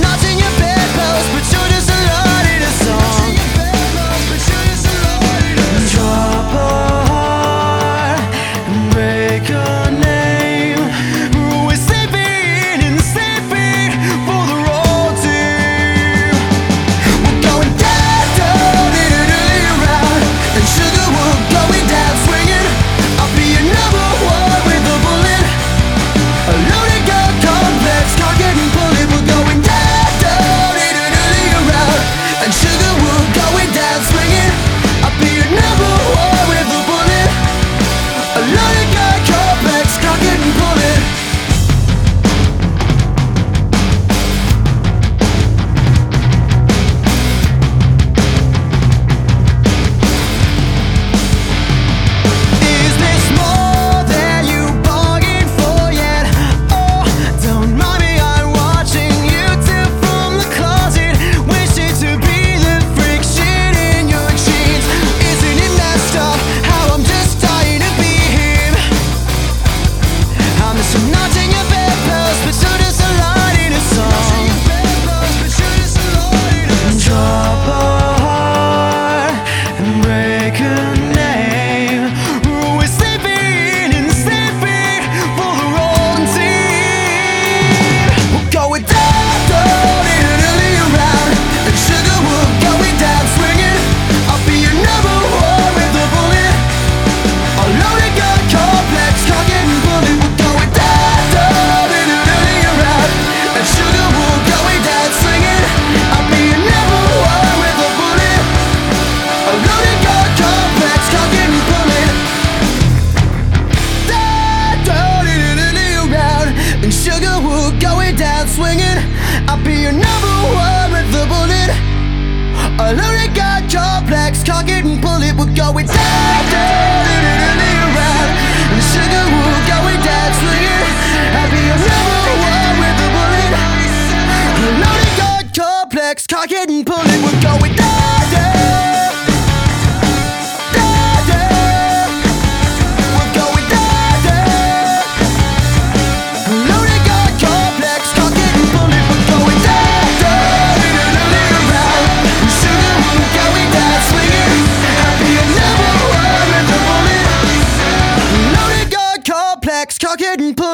nothing A loaded gun complex, cock it and it, we're going down, down, down, around. And the sugar will going down, swinging. I'll be a number one with the bullet. A loaded gun complex, cock it and pull cock it and pull it.